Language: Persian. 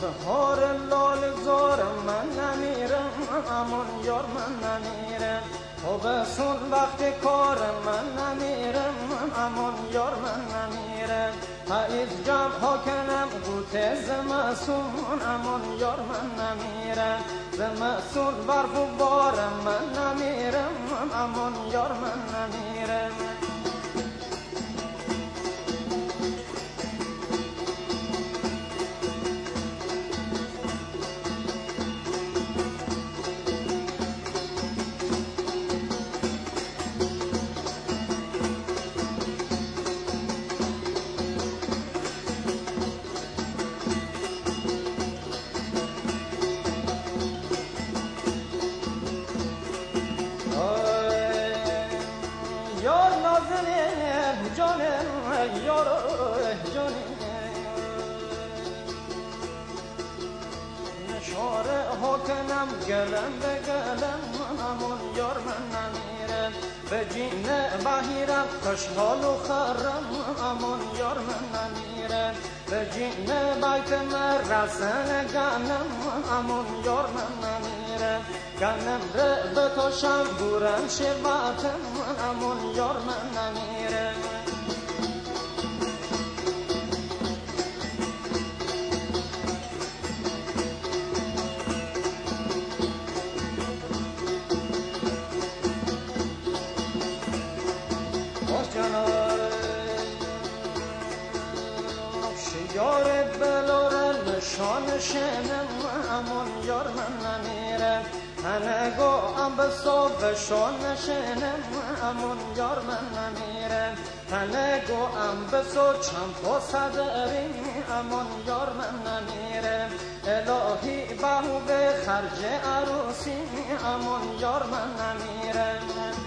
بهار لال زار من نمیرم امان یار من نمیرم. تابستون وقت کار من نمیرم امان یار من نمیرم. پاییز جمع ها کنم گوته زمسون امان یار من نمیرم. زمسون برف و بارم من نمیرم امان یار من نمیرم. یار جانی نشاره ها کنم گلم به گلم منمون یار من نمیرم به جین بهیرم و خرم امون یار من نمیرم به جین بیت من رسن گنم امون یار من نمیرم گنم ره به تو شم بورم شباتم امون یار من نمیرم شنم امون یار من نمیره. تنگو ام به صبح شان نشنم امون یار من نمیره. تنگو ام به صبح چند صدریم امون یار من نمیره. الهی به خرج عروسی امون یار من نمیره.